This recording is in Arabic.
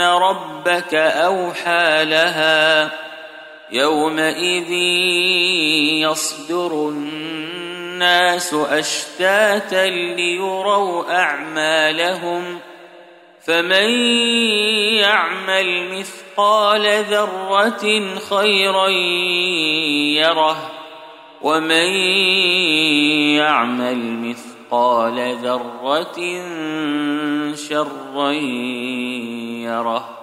ربك أوحى لها يومئذ يصدر الناس أشتاتا ليروا أعمالهم فمن يعمل مثقال ذرة خيرا يره ومن يعمل مثقال ذرة شرا يره